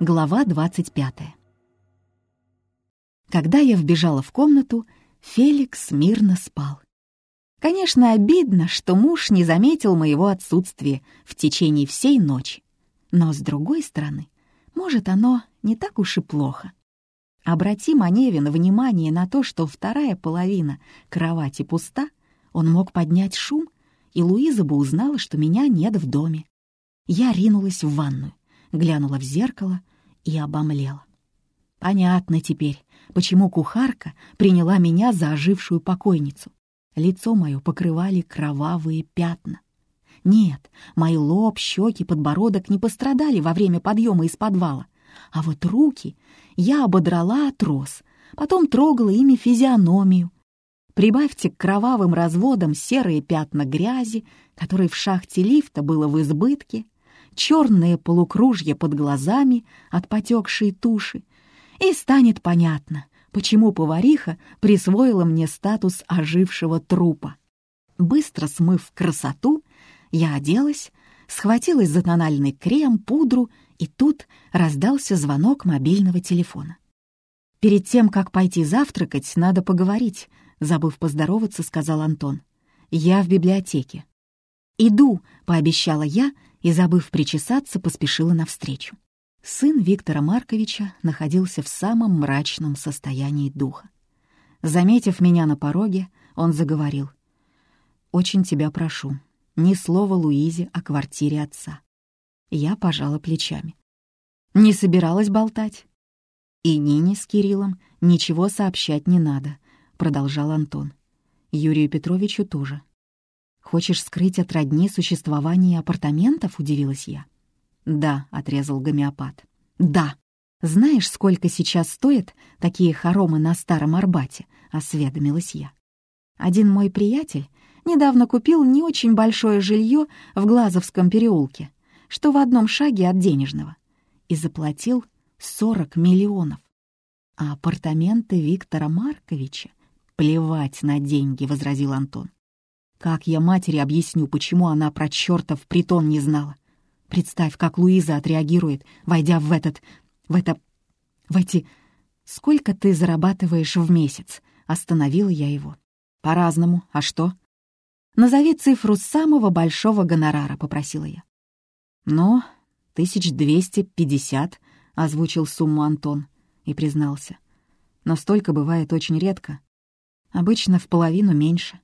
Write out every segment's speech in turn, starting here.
Глава 25. Когда я вбежала в комнату, Феликс мирно спал. Конечно, обидно, что муж не заметил моего отсутствия в течение всей ночи. Но, с другой стороны, может, оно не так уж и плохо. Обрати Маневин внимание на то, что вторая половина кровати пуста, он мог поднять шум, и Луиза бы узнала, что меня нет в доме. Я ринулась в ванную, глянула в зеркало и обомлела. Понятно теперь, почему кухарка приняла меня за ожившую покойницу. Лицо мое покрывали кровавые пятна. Нет, мои лоб, щеки, подбородок не пострадали во время подъема из подвала, а вот руки я ободрала от роз, потом трогала ими физиономию. Прибавьте к кровавым разводам серые пятна грязи, которые в шахте лифта было в избытке, черные полукружья под глазами от потекшей туши, и станет понятно, почему повариха присвоила мне статус ожившего трупа. Быстро смыв красоту, я оделась, схватилась за тональный крем, пудру, и тут раздался звонок мобильного телефона. «Перед тем, как пойти завтракать, надо поговорить», — забыв поздороваться, сказал Антон. «Я в библиотеке». «Иду», — пообещала я и, забыв причесаться, поспешила навстречу. Сын Виктора Марковича находился в самом мрачном состоянии духа. Заметив меня на пороге, он заговорил. «Очень тебя прошу, ни слова Луизе о квартире отца». Я пожала плечами. Не собиралась болтать. «И Нине с Кириллом ничего сообщать не надо», — продолжал Антон. «Юрию Петровичу тоже». «Хочешь скрыть от родни существование апартаментов?» — удивилась я. «Да», — отрезал гомеопат. «Да. Знаешь, сколько сейчас стоят такие хоромы на Старом Арбате?» — осведомилась я. Один мой приятель недавно купил не очень большое жилье в Глазовском переулке, что в одном шаге от денежного, и заплатил 40 миллионов. А апартаменты Виктора Марковича «Плевать на деньги», — возразил Антон. Как я матери объясню, почему она про чертов притон не знала? Представь, как Луиза отреагирует, войдя в этот... в это... в эти... «Сколько ты зарабатываешь в месяц?» — остановила я его. «По-разному. А что?» «Назови цифру самого большого гонорара», — попросила я. «Ну, тысяч двести пятьдесят», — озвучил сумму Антон и признался. «Но столько бывает очень редко. Обычно в половину меньше».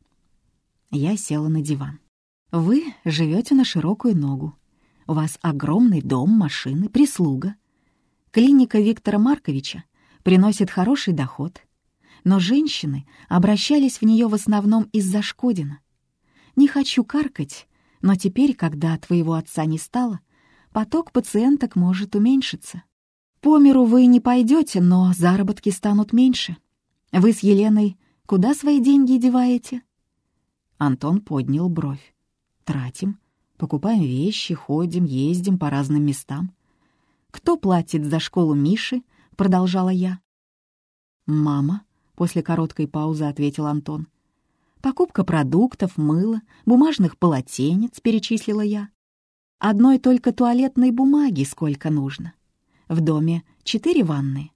Я села на диван. Вы живете на широкую ногу. У вас огромный дом, машины, прислуга. Клиника Виктора Марковича приносит хороший доход. Но женщины обращались в нее в основном из-за Шкодина. Не хочу каркать, но теперь, когда твоего отца не стало, поток пациенток может уменьшиться. По миру вы не пойдете, но заработки станут меньше. Вы с Еленой куда свои деньги деваете? Антон поднял бровь. «Тратим. Покупаем вещи, ходим, ездим по разным местам. Кто платит за школу Миши?» — продолжала я. «Мама», — после короткой паузы ответил Антон. «Покупка продуктов, мыла, бумажных полотенец», — перечислила я. «Одной только туалетной бумаги сколько нужно. В доме четыре ванны».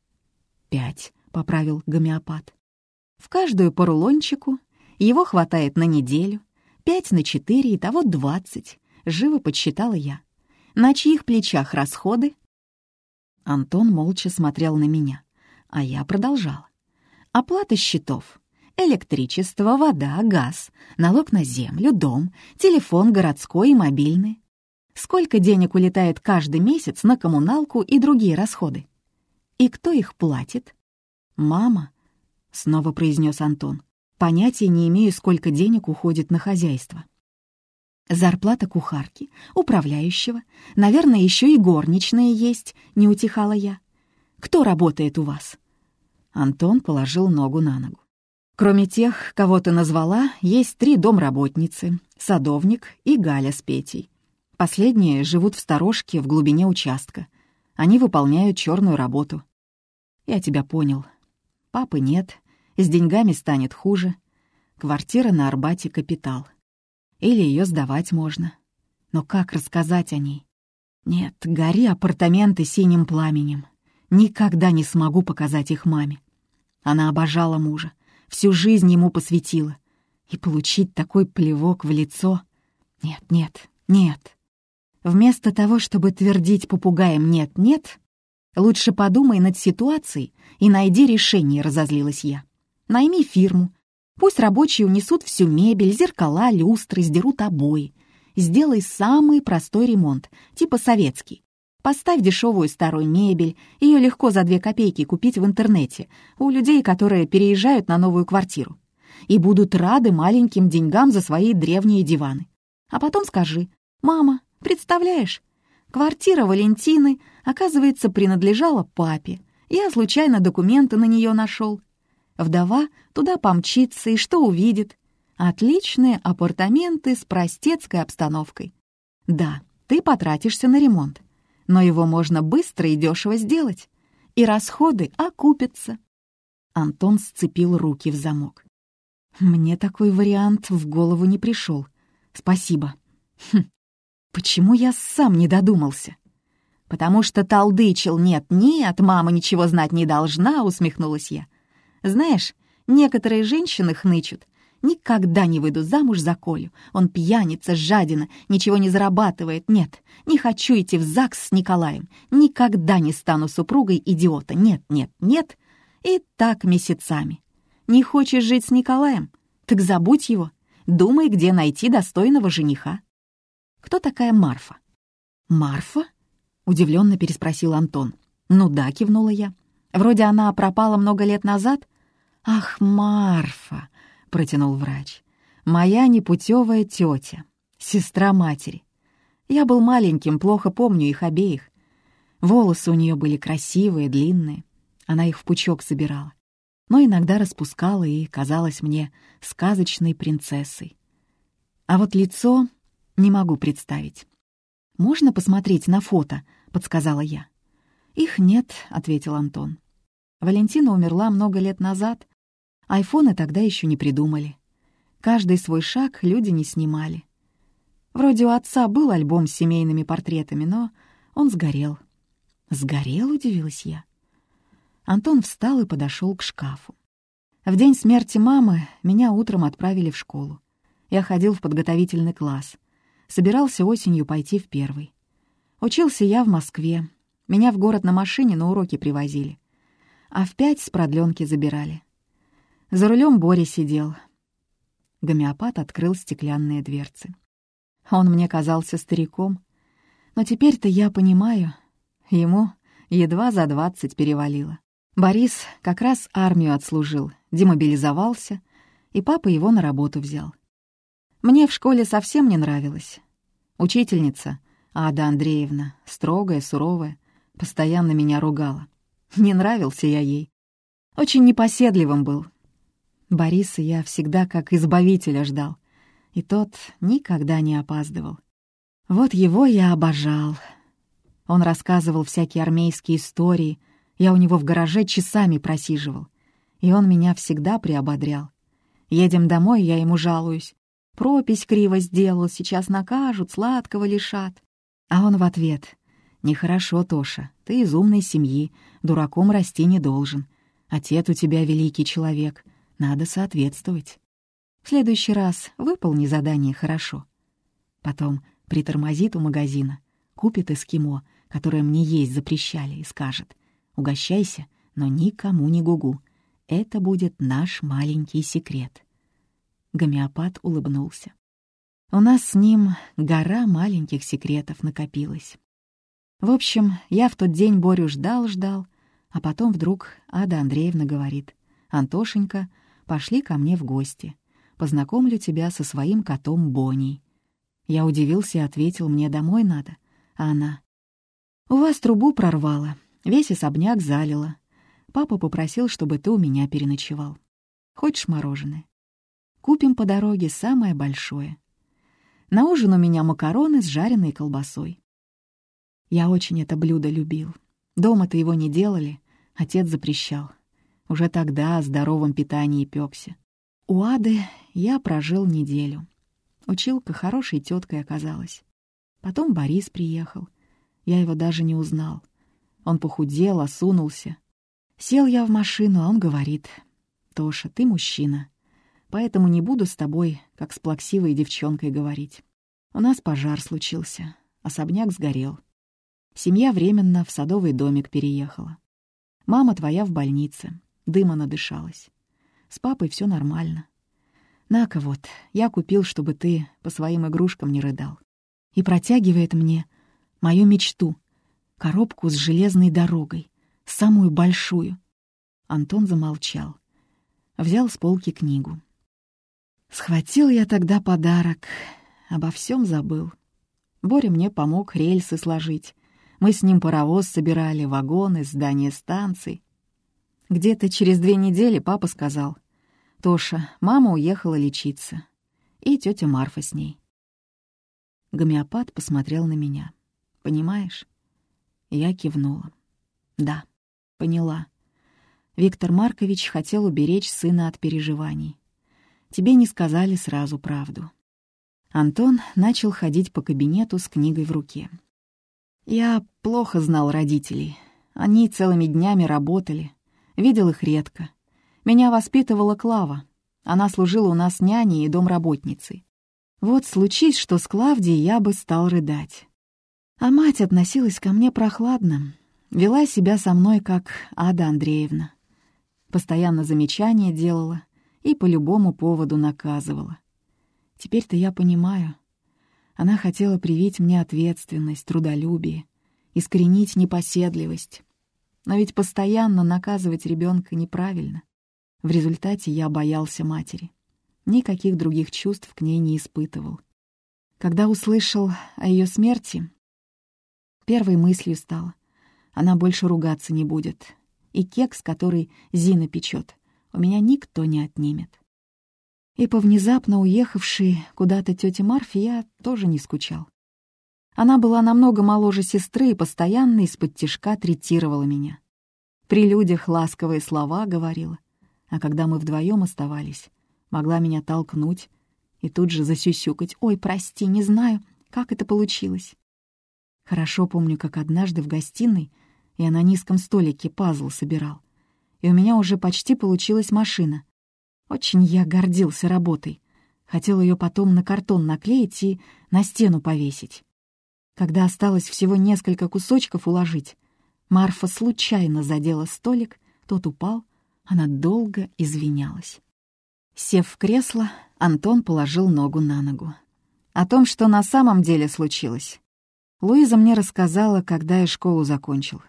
«Пять», — поправил гомеопат. «В каждую по рулончику его хватает на неделю, пять на четыре, и того двадцать. Живо подсчитала я. На чьих плечах расходы? Антон молча смотрел на меня, а я продолжала. Оплата счетов. Электричество, вода, газ, налог на землю, дом, телефон городской и мобильный. Сколько денег улетает каждый месяц на коммуналку и другие расходы? И кто их платит? «Мама», — снова произнес Антон. Понятия не имею, сколько денег уходит на хозяйство. Зарплата кухарки, управляющего, наверное, еще и горничные есть, не утихала я. Кто работает у вас? Антон положил ногу на ногу. Кроме тех, кого ты назвала, есть три домработницы, садовник и Галя с Петей. Последние живут в сторожке в глубине участка. Они выполняют черную работу. Я тебя понял. Папы нет, с деньгами станет хуже. Квартира на Арбате — капитал. Или ее сдавать можно. Но как рассказать о ней? Нет, гори апартаменты синим пламенем. Никогда не смогу показать их маме. Она обожала мужа, всю жизнь ему посвятила. И получить такой плевок в лицо... Нет, нет, нет. Вместо того, чтобы твердить попугаем «нет-нет», лучше подумай над ситуацией и найди решение, разозлилась я. Найми фирму. Пусть рабочие унесут всю мебель, зеркала, люстры, сдерут обои. Сделай самый простой ремонт, типа советский. Поставь дешевую старую мебель, ее легко за две копейки купить в интернете у людей, которые переезжают на новую квартиру. И будут рады маленьким деньгам за свои древние диваны. А потом скажи, «Мама, представляешь, квартира Валентины, оказывается, принадлежала папе. Я случайно документы на нее нашел. Вдова туда помчится и что увидит? Отличные апартаменты с простецкой обстановкой. Да, ты потратишься на ремонт, но его можно быстро и дешево сделать, и расходы окупятся. Антон сцепил руки в замок. Мне такой вариант в голову не пришел. Спасибо. Хм, почему я сам не додумался? Потому что толдычил «нет-нет, мама ничего знать не должна», — усмехнулась я. Знаешь, некоторые женщины хнычут. Никогда не выйду замуж за Колю. Он пьяница, жадина, ничего не зарабатывает. Нет, не хочу идти в ЗАГС с Николаем. Никогда не стану супругой идиота. Нет, нет, нет. И так месяцами. Не хочешь жить с Николаем? Так забудь его. Думай, где найти достойного жениха. Кто такая Марфа? Марфа? Удивленно переспросил Антон. Ну да, кивнула я. Вроде она пропала много лет назад. Ах, Марфа! протянул врач. «Моя непутевая тетя, сестра матери. Я был маленьким, плохо помню их обеих. Волосы у нее были красивые, длинные. Она их в пучок собирала. Но иногда распускала и казалась мне сказочной принцессой. А вот лицо не могу представить. «Можно посмотреть на фото?» — подсказала я. «Их нет», — ответил Антон. Валентина умерла много лет назад, Айфоны тогда еще не придумали. Каждый свой шаг люди не снимали. Вроде у отца был альбом с семейными портретами, но он сгорел. «Сгорел?» — удивилась я. Антон встал и подошел к шкафу. В день смерти мамы меня утром отправили в школу. Я ходил в подготовительный класс. Собирался осенью пойти в первый. Учился я в Москве. Меня в город на машине на уроки привозили. А в пять с продленки забирали. За рулем Боря сидел. Гомеопат открыл стеклянные дверцы. Он мне казался стариком, но теперь-то я понимаю, ему едва за двадцать перевалило. Борис как раз армию отслужил, демобилизовался, и папа его на работу взял. Мне в школе совсем не нравилось. Учительница, Ада Андреевна, строгая, суровая, постоянно меня ругала. Не нравился я ей. Очень непоседливым был, Бориса я всегда как избавителя ждал, и тот никогда не опаздывал. Вот его я обожал. Он рассказывал всякие армейские истории, я у него в гараже часами просиживал, и он меня всегда приободрял. Едем домой, я ему жалуюсь. Пропись криво сделал, сейчас накажут, сладкого лишат. А он в ответ. «Нехорошо, Тоша, ты из умной семьи, дураком расти не должен. Отец у тебя великий человек, надо соответствовать. В следующий раз выполни задание хорошо. Потом притормозит у магазина, купит эскимо, которое мне есть запрещали, и скажет «Угощайся, но никому не гугу. Это будет наш маленький секрет». Гомеопат улыбнулся. У нас с ним гора маленьких секретов накопилась. В общем, я в тот день Борю ждал-ждал, а потом вдруг Ада Андреевна говорит, «Антошенька, пошли ко мне в гости. Познакомлю тебя со своим котом Бонни. Я удивился и ответил, мне домой надо. А она... «У вас трубу прорвало, весь особняк залило. Папа попросил, чтобы ты у меня переночевал. Хочешь мороженое? Купим по дороге самое большое. На ужин у меня макароны с жареной колбасой. Я очень это блюдо любил. Дома-то его не делали, отец запрещал. Уже тогда о здоровом питании пёкся. У Ады я прожил неделю. Училка хорошей теткой оказалась. Потом Борис приехал. Я его даже не узнал. Он похудел, осунулся. Сел я в машину, а он говорит. «Тоша, ты мужчина, поэтому не буду с тобой, как с плаксивой девчонкой, говорить. У нас пожар случился, особняк сгорел. Семья временно в садовый домик переехала. Мама твоя в больнице, дыма надышалась. С папой все нормально. На-ка вот, я купил, чтобы ты по своим игрушкам не рыдал. И протягивает мне мою мечту — коробку с железной дорогой, самую большую. Антон замолчал. Взял с полки книгу. Схватил я тогда подарок, обо всем забыл. Боря мне помог рельсы сложить. Мы с ним паровоз собирали, вагоны, здание станций. Где-то через две недели папа сказал, «Тоша, мама уехала лечиться, и тетя Марфа с ней». Гомеопат посмотрел на меня. «Понимаешь?» Я кивнула. «Да, поняла. Виктор Маркович хотел уберечь сына от переживаний. Тебе не сказали сразу правду». Антон начал ходить по кабинету с книгой в руке. «Я плохо знал родителей. Они целыми днями работали, Видел их редко. Меня воспитывала Клава. Она служила у нас няней и домработницей. Вот случись, что с Клавдией я бы стал рыдать. А мать относилась ко мне прохладно, вела себя со мной как Ада Андреевна. Постоянно замечания делала и по любому поводу наказывала. Теперь-то я понимаю. Она хотела привить мне ответственность, трудолюбие, искоренить непоседливость. Но ведь постоянно наказывать ребенка неправильно. В результате я боялся матери. Никаких других чувств к ней не испытывал. Когда услышал о ее смерти, первой мыслью стало — она больше ругаться не будет. И кекс, который Зина печет, у меня никто не отнимет. И по внезапно уехавшей куда-то тете Марфе я тоже не скучал. Она была намного моложе сестры и постоянно из-под тишка третировала меня. При людях ласковые слова говорила, а когда мы вдвоем оставались, могла меня толкнуть и тут же засюсюкать. «Ой, прости, не знаю, как это получилось». Хорошо помню, как однажды в гостиной я на низком столике пазл собирал, и у меня уже почти получилась машина. Очень я гордился работой. Хотел ее потом на картон наклеить и на стену повесить. Когда осталось всего несколько кусочков уложить, Марфа случайно задела столик, тот упал, она долго извинялась. Сев в кресло, Антон положил ногу на ногу. О том, что на самом деле случилось, Луиза мне рассказала, когда я школу закончил.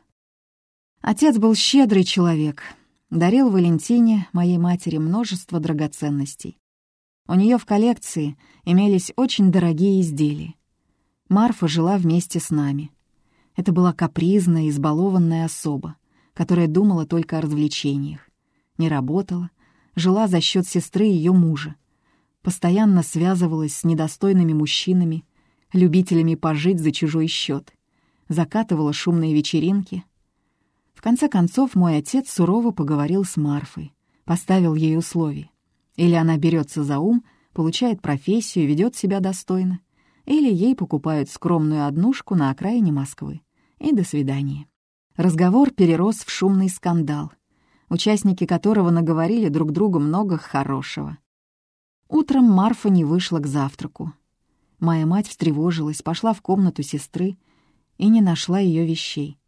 Отец был щедрый человек, дарил Валентине, моей матери, множество драгоценностей. У нее в коллекции имелись очень дорогие изделия. Марфа жила вместе с нами. Это была капризная, избалованная особа, которая думала только о развлечениях. Не работала, жила за счет сестры ее мужа. Постоянно связывалась с недостойными мужчинами, любителями пожить за чужой счет. Закатывала шумные вечеринки. В конце концов, мой отец сурово поговорил с Марфой, поставил ей условия. Или она берется за ум, получает профессию, ведет себя достойно, или ей покупают скромную однушку на окраине Москвы. И до свидания. Разговор перерос в шумный скандал, участники которого наговорили друг другу много хорошего. Утром Марфа не вышла к завтраку. Моя мать встревожилась, пошла в комнату сестры и не нашла ее вещей.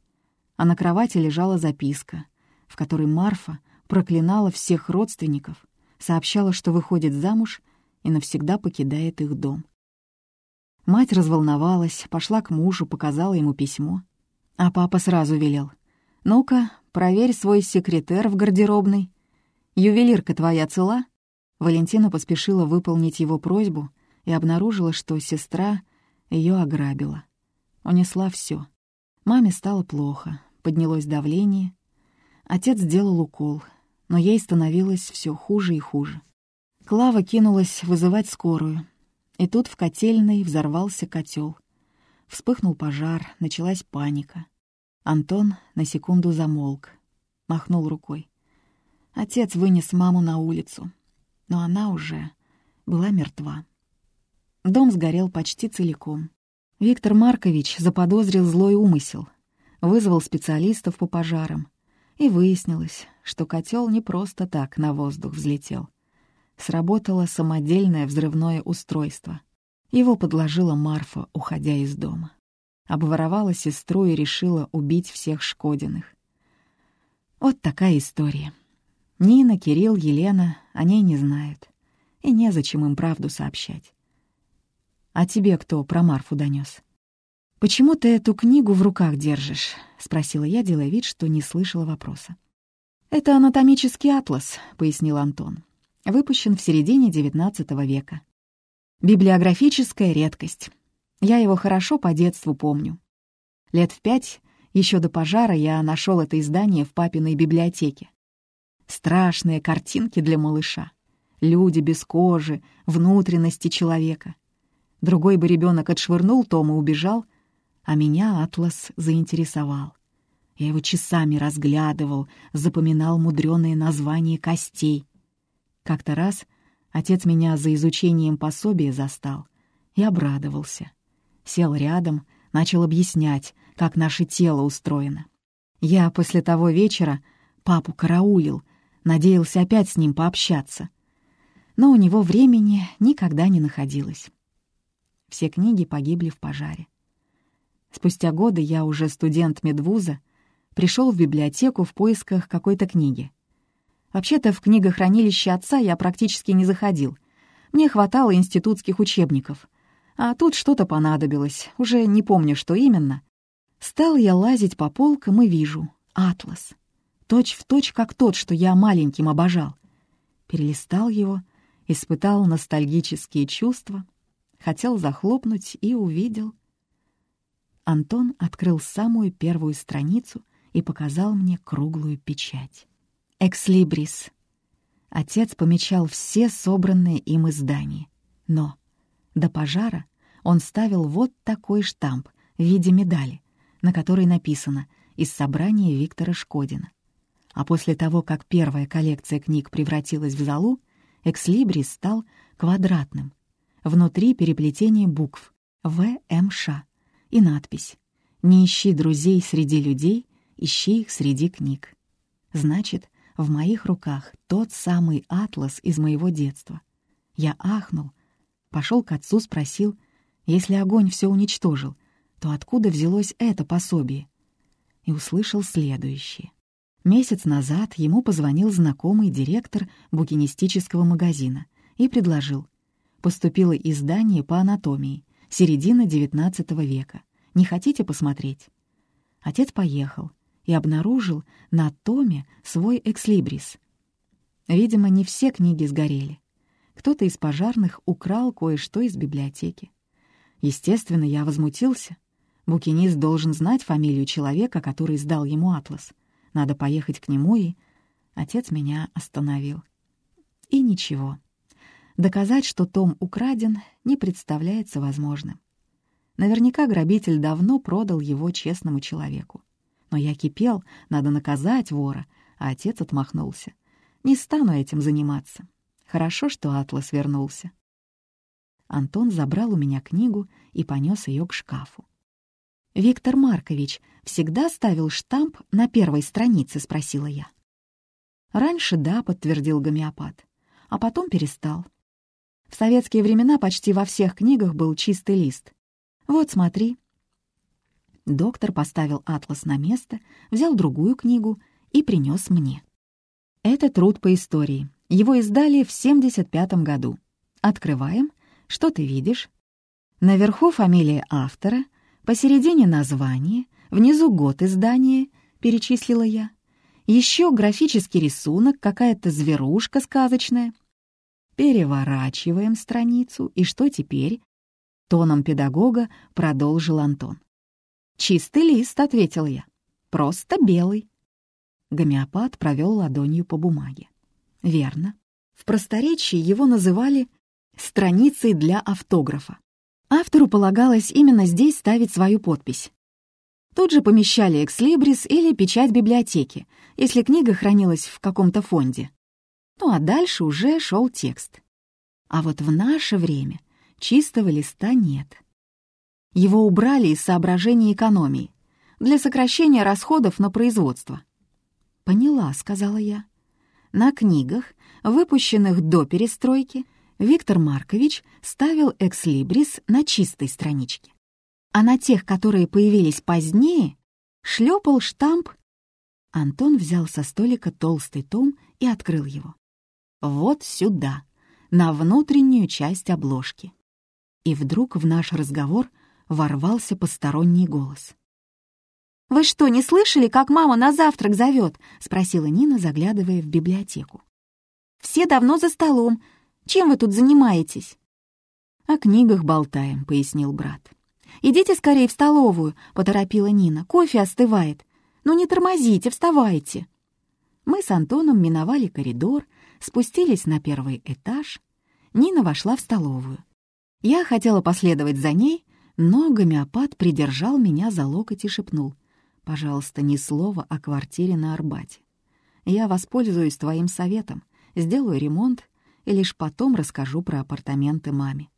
А на кровати лежала записка, в которой Марфа проклинала всех родственников, сообщала, что выходит замуж и навсегда покидает их дом. Мать разволновалась, пошла к мужу, показала ему письмо. А папа сразу велел. «Ну-ка, проверь свой секретер в гардеробной. Ювелирка твоя цела?» Валентина поспешила выполнить его просьбу и обнаружила, что сестра ее ограбила. Унесла все. Маме стало плохо, поднялось давление. Отец сделал укол, но ей становилось все хуже и хуже. Клава кинулась вызывать скорую, и тут в котельной взорвался котел. Вспыхнул пожар, началась паника. Антон на секунду замолк, махнул рукой. Отец вынес маму на улицу, но она уже была мертва. Дом сгорел почти целиком. Виктор Маркович заподозрил злой умысел, вызвал специалистов по пожарам, и выяснилось, что котел не просто так на воздух взлетел. Сработало самодельное взрывное устройство. Его подложила Марфа, уходя из дома. Обворовала сестру и решила убить всех Шкодиных. Вот такая история. Нина, Кирилл, Елена о ней не знают. И незачем им правду сообщать. А тебе кто про Марфу донес? «Почему ты эту книгу в руках держишь?» — спросила я, делая вид, что не слышала вопроса. «Это анатомический атлас», — пояснил Антон. «Выпущен в середине XIX века. Библиографическая редкость. Я его хорошо по детству помню. Лет в пять, еще до пожара, я нашел это издание в папиной библиотеке. Страшные картинки для малыша. Люди без кожи, внутренности человека. Другой бы ребенок отшвырнул том и убежал, а меня атлас заинтересовал. Я его часами разглядывал, запоминал мудреные названия костей. Как-то раз отец меня за изучением пособия застал и обрадовался. Сел рядом, начал объяснять, как наше тело устроено. Я после того вечера папу караулил, надеялся опять с ним пообщаться. Но у него времени никогда не находилось. Все книги погибли в пожаре. Спустя годы я уже студент медвуза, пришел в библиотеку в поисках какой-то книги. Вообще-то в книгохранилище отца я практически не заходил. Мне хватало институтских учебников. А тут что-то понадобилось, уже не помню, что именно. Стал я лазить по полкам и вижу — атлас. Точь в точь, как тот, что я маленьким обожал. Перелистал его, испытал ностальгические чувства, хотел захлопнуть и увидел. Антон открыл самую первую страницу — и показал мне круглую печать. «Экслибрис». Отец помечал все собранные им издания. Но до пожара он ставил вот такой штамп в виде медали, на которой написано «Из собрания Виктора Шкодина». А после того, как первая коллекция книг превратилась в залу, «Экслибрис» стал квадратным. Внутри переплетение букв «ВМШ» и надпись «Не ищи друзей среди людей, ищи их среди книг. Значит, в моих руках тот самый атлас из моего детства. Я ахнул, пошел к отцу, спросил, если огонь все уничтожил, то откуда взялось это пособие? И услышал следующее. Месяц назад ему позвонил знакомый директор букинистического магазина и предложил. Поступило издание по анатомии, середина XIX века. Не хотите посмотреть? Отец поехал и обнаружил на томе свой экслибрис. Видимо, не все книги сгорели. Кто-то из пожарных украл кое-что из библиотеки. Естественно, я возмутился. Букинист должен знать фамилию человека, который сдал ему атлас. Надо поехать к нему, и... Отец меня остановил. И ничего. Доказать, что том украден, не представляется возможным. Наверняка грабитель давно продал его честному человеку. Но я кипел, надо наказать вора, а отец отмахнулся. Не стану этим заниматься. Хорошо, что Атлас вернулся. Антон забрал у меня книгу и понес ее к шкафу. «Виктор Маркович всегда ставил штамп на первой странице?» — спросила я. «Раньше да», — подтвердил гомеопат, а потом перестал. В советские времена почти во всех книгах был чистый лист. Вот смотри, Доктор поставил атлас на место, взял другую книгу и принес мне. Это труд по истории. Его издали в 75 году. Открываем. Что ты видишь? Наверху фамилия автора, посередине название, внизу год издания, перечислила я. Еще графический рисунок, какая-то зверушка сказочная. Переворачиваем страницу, и что теперь? Тоном педагога продолжил Антон. «Чистый лист», — ответил я. «Просто белый». Гомеопат провел ладонью по бумаге. «Верно. В просторечии его называли «страницей для автографа». Автору полагалось именно здесь ставить свою подпись. Тут же помещали экслибрис или печать библиотеки, если книга хранилась в каком-то фонде. Ну а дальше уже шел текст. А вот в наше время чистого листа нет. Его убрали из соображений экономии, для сокращения расходов на производство. «Поняла», — сказала я. На книгах, выпущенных до перестройки, Виктор Маркович ставил экслибрис на чистой страничке, а на тех, которые появились позднее, шлепал штамп. Антон взял со столика толстый том и открыл его. Вот сюда, на внутреннюю часть обложки. И вдруг в наш разговор ворвался посторонний голос. «Вы что, не слышали, как мама на завтрак зовет?» — спросила Нина, заглядывая в библиотеку. «Все давно за столом. Чем вы тут занимаетесь?» «О книгах болтаем», — пояснил брат. «Идите скорее в столовую», — поторопила Нина. «Кофе остывает. Ну не тормозите, вставайте». Мы с Антоном миновали коридор, спустились на первый этаж. Нина вошла в столовую. Я хотела последовать за ней, но гомеопат придержал меня за локоть и шепнул. «Пожалуйста, ни слова о квартире на Арбате. Я воспользуюсь твоим советом, сделаю ремонт и лишь потом расскажу про апартаменты маме.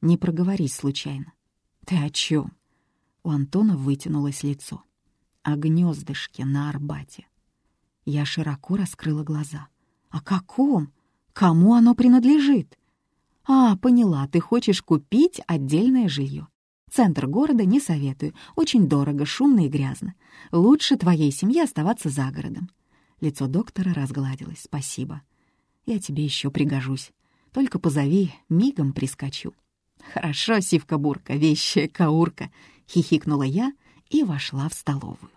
Не проговорись случайно. Ты о чем? У Антона вытянулось лицо. О гнездышке на Арбате. Я широко раскрыла глаза. О каком? Кому оно принадлежит? А, поняла, ты хочешь купить отдельное жилье. Центр города не советую. Очень дорого, шумно и грязно. Лучше твоей семье оставаться за городом. Лицо доктора разгладилось. Спасибо. Я тебе еще пригожусь. Только позови, мигом прискочу». «Хорошо, сивка-бурка, вещая каурка», — хихикнула я и вошла в столовую.